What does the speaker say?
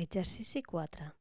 Exercici 4.